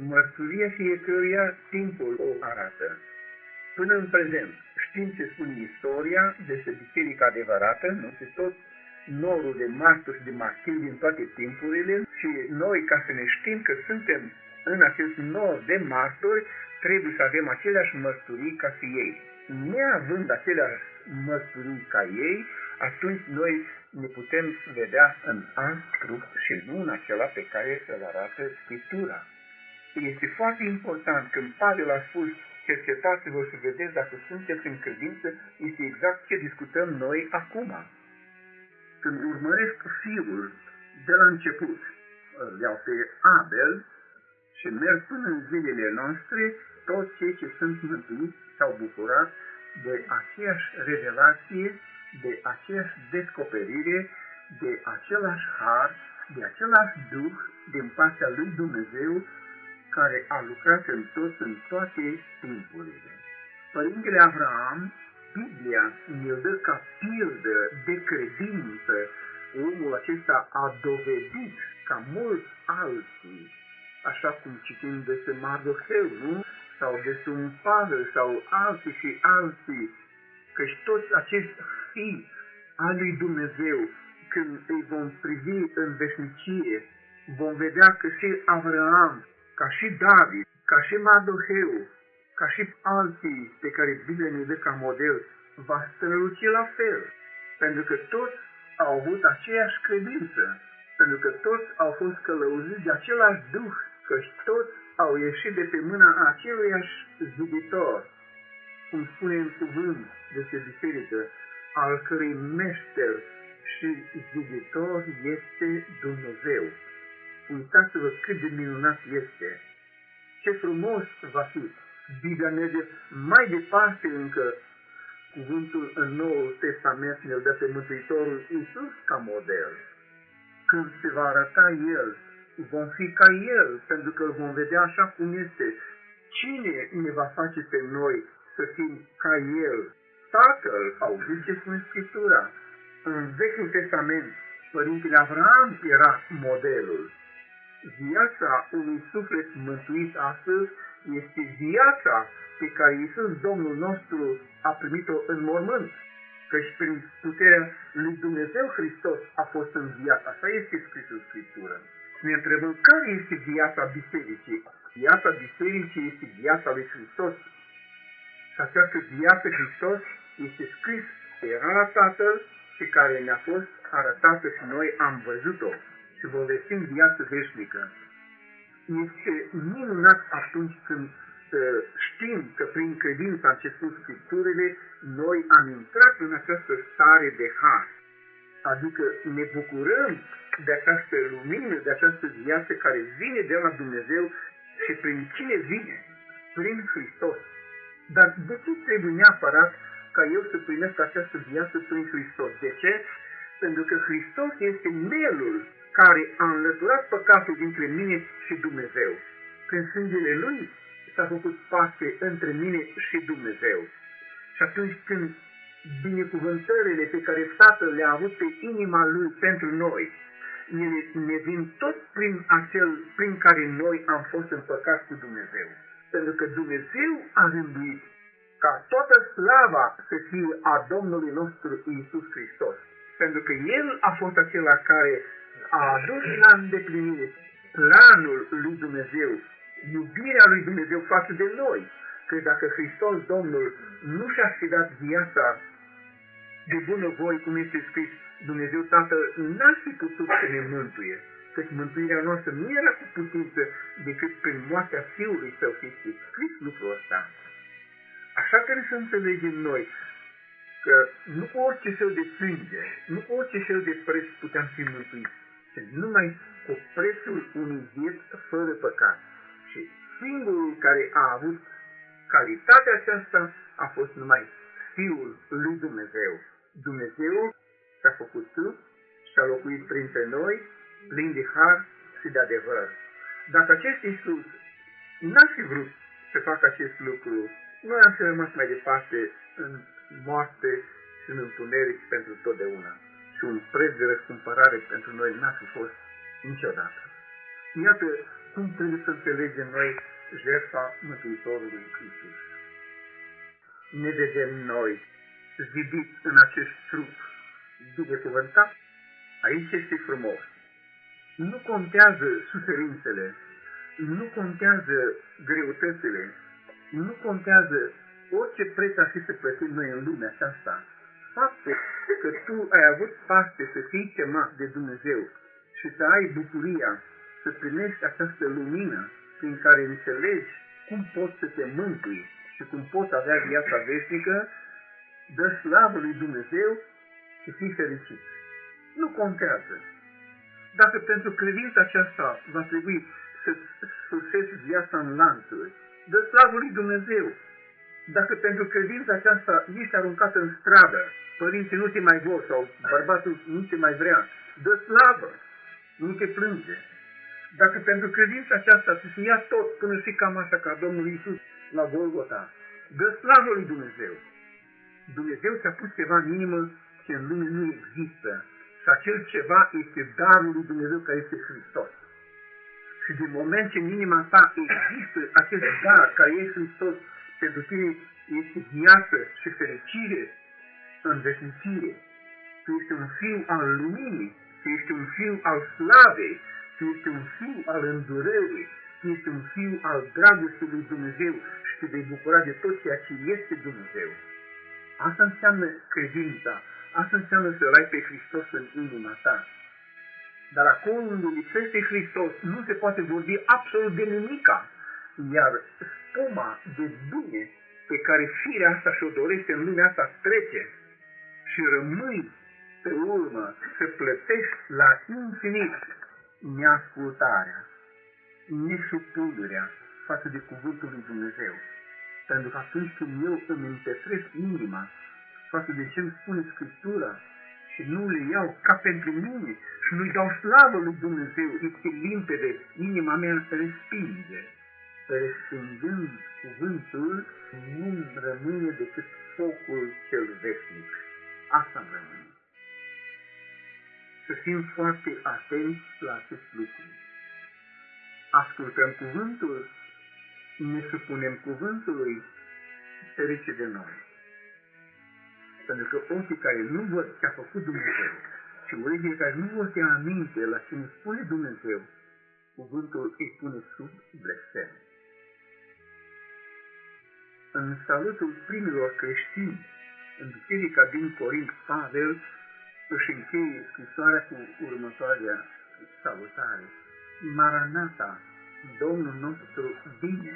Mărturia fiecăruia timpul o arată. Până în prezent, știm ce spune istoria despre biserica adevărată, nu se tot norul de martori și de martiri din toate timpurile și noi, ca să ne știm că suntem în acest nor de martori, trebuie să avem aceleași mărturii ca și ei. Neavând aceleași mărturii ca ei, atunci noi ne putem vedea în alt trup și nu în acela pe care îl arată Scriptura. Este foarte important când Pavel a spus cercetați-vă și vedeți dacă sunteți în credință, este exact ce discutăm noi acum. Când urmăresc fiul de la început, îl iau pe Abel și merg până în zilele noastre, toți cei ce sunt mântuiți s-au bucurat de aceeași revelație, de aceeași descoperire, de același har, de același Duh din partea lui Dumnezeu care a lucrat în toți în toate timpurile. Părintele Avraam, Biblia ne dă ca pildă de credință. Omul acesta a dovedit ca mulți alții, așa cum citim despre Mardoheu, nu? Sau despre un Pavel sau alții și alții, căci toți acești fii al lui Dumnezeu, când îi vom privi în veșnicie, vom vedea că și Avraam ca și David, ca și Mardoheu, ca și alții pe care Biblia ne dă ca model, va străluci la fel, pentru că toți au avut aceeași credință, pentru că toți au fost călăuziți de același Duh, că toți au ieșit de pe mâna aceluiași ziditor, cum spune în cuvânt despre biserică, al cărei meșter și ziditor este Dumnezeu. Uitați-vă cât de minunat este. Ce frumos va fi. Biblia merge mai departe încă cuvântul în Noul Testament ne-l dă pe Mântuitorul Iisus ca model. Când se va arăta El, vom fi ca El, pentru că îl vom vedea așa cum este. Cine ne va face pe noi să fim ca El? Tatăl, auziți ce spune Scriptura. În Vechiul Testament, Părintele Avram era modelul. Viața unui suflet mântuit astăzi este viața pe care Iisus Domnul nostru a primit-o în mormânt, căci prin puterea lui Dumnezeu Hristos a fost înviat. Așa este scris în Scriptură. Ne întrebăm care este viața bisericii. Viața bisericii este viața lui Hristos. Și această viață Hristos este scris era la Tatăl pe care ne-a fost arătată și noi am văzut-o și vă vestim viață veșnică. Este minunat atunci când uh, știm că prin credința ce sunt Scripturile, noi am intrat în această stare de har. Adică ne bucurăm de această lumină, de această viață care vine de la Dumnezeu și prin cine vine? Prin Hristos. Dar de ce trebuie neapărat ca eu să primesc această viață prin Hristos? De ce? Pentru că Hristos este melul care a înlăturat păcatul dintre mine și Dumnezeu. Prin sângele Lui s-a făcut pace între mine și Dumnezeu. Și atunci când binecuvântările pe care Tatăl le-a avut pe inima Lui pentru noi, ele ne vin tot prin acel prin care noi am fost împăcați cu Dumnezeu. Pentru că Dumnezeu a rânduit ca toată slava să fie a Domnului nostru Iisus Hristos. Pentru că El a fost acela care a adus la îndeplinire planul lui Dumnezeu, iubirea lui Dumnezeu față de noi, că dacă Hristos Domnul nu și-a fi dat viața de bună voi, cum este scris, Dumnezeu Tatăl n-ar fi putut să ne mântuie, căci mântuirea noastră nu era cu putință decât prin moartea Fiului Său, este scris lucrul ăsta. Așa trebuie să înțelegem noi că nu cu orice fel de sânge, nu cu orice fel de preț puteam fi mântuiți, numai cu prețul unui vieț fără păcat. Și singurul care a avut calitatea aceasta a fost numai Fiul lui Dumnezeu. Dumnezeu s-a făcut trup și a locuit printre noi, plin de har și de adevăr. Dacă acest Iisus n-ar fi vrut să facă acest lucru, noi am fi rămas mai departe în moarte și în întuneric pentru totdeauna și un preț de răscumpărare pentru noi n-a fi fost niciodată. Iată Cum trebuie să înțelegem noi jertfa Mântuitorului Iisus? Ne vedem noi zidit în acest trup binecuvântat? Aici este frumos. Nu contează suferințele, nu contează greutățile, nu contează orice preț ar fi să plătim noi în lumea aceasta. Faptul că tu ai avut parte să fii chemat de Dumnezeu și să ai bucuria să primești această lumină prin care înțelegi cum poți să te mântui și cum poți avea viața veșnică, dă slavă lui Dumnezeu și fii fericit. Nu contează. Dacă pentru credința aceasta va trebui să sursezi viața în lanțuri, dă slavă lui Dumnezeu. Dacă pentru credința aceasta ești aruncat în stradă, părinții nu te mai vor sau bărbatul nu te mai vrea, dă slavă, nu te plânge. Dacă pentru credința aceasta ți se ia tot până și cam așa ca Domnul Iisus la Golgota, dă slavă lui Dumnezeu. Dumnezeu ți-a pus ceva în inimă ce în lume nu există. Și acel ceva este darul lui Dumnezeu care este Hristos. Și din moment ce în inima ta există acest dar care este Hristos, pentru tine este viață și fericire în veșnicire. Tu ești un fiu al luminii, tu ești un fiu al slavei, tu ești un fiu al îndurării, tu ești un fiu al dragostei lui Dumnezeu și te vei bucura de tot ceea ce este Dumnezeu. Asta înseamnă credința, asta înseamnă să-L ai pe Hristos în inima ta. Dar acolo unde lipsește Hristos, nu se poate vorbi absolut de nimica, iar spuma de bine pe care firea asta și-o dorește în lumea asta trece și rămâi pe urmă să plătești la infinit neascultarea, nesupunerea față de cuvântul lui Dumnezeu. Pentru că atunci când eu îmi împetresc inima față de ce îmi spune Scriptura și nu le iau ca pentru mine și nu-i dau slavă lui Dumnezeu, este limpede, inima mea respinge. Respingând cuvântul, nu rămâne decât focul cel veșnic. Asta rămâne. Să fim foarte atenți la acest lucru. Ascultăm cuvântul ne supunem cuvântului, ferice de noi. Pentru că ochii care nu văd ce a făcut Dumnezeu și urechile care nu vor te aminte la ce ne spune Dumnezeu, cuvântul îi pune sub blestem. În salutul primilor creștini, în biserica din Corint, Pavel își încheie scrisoarea cu următoarea salutare. Maranata, Domnul nostru bine.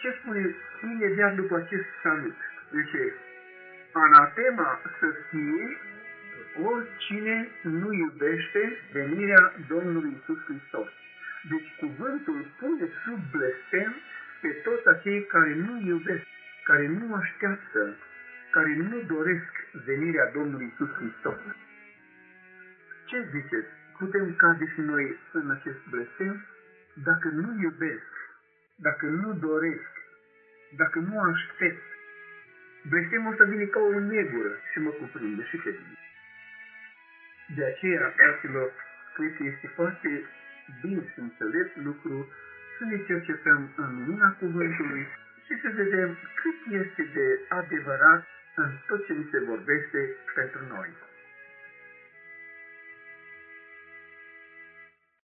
Ce spune imediat după acest salut? Zice, anatema să fie oricine nu iubește venirea Domnului Isus Hristos. Deci cuvântul pune sub blestem pe toți acei care nu iubesc, care nu așteaptă, care nu doresc venirea Domnului Isus Hristos. Ce ziceți? Putem cade și noi în acest blestem? dacă nu iubesc, dacă nu doresc, dacă nu aștept, blestemul ăsta vine ca o negură și mă cuprinde și pe mine. De aceea, fraților, cred că este foarte bine și înțelept lucru să ne cercetăm în lumina cuvântului și să vedem cât este de adevărat în tot ce ni se vorbește pentru noi.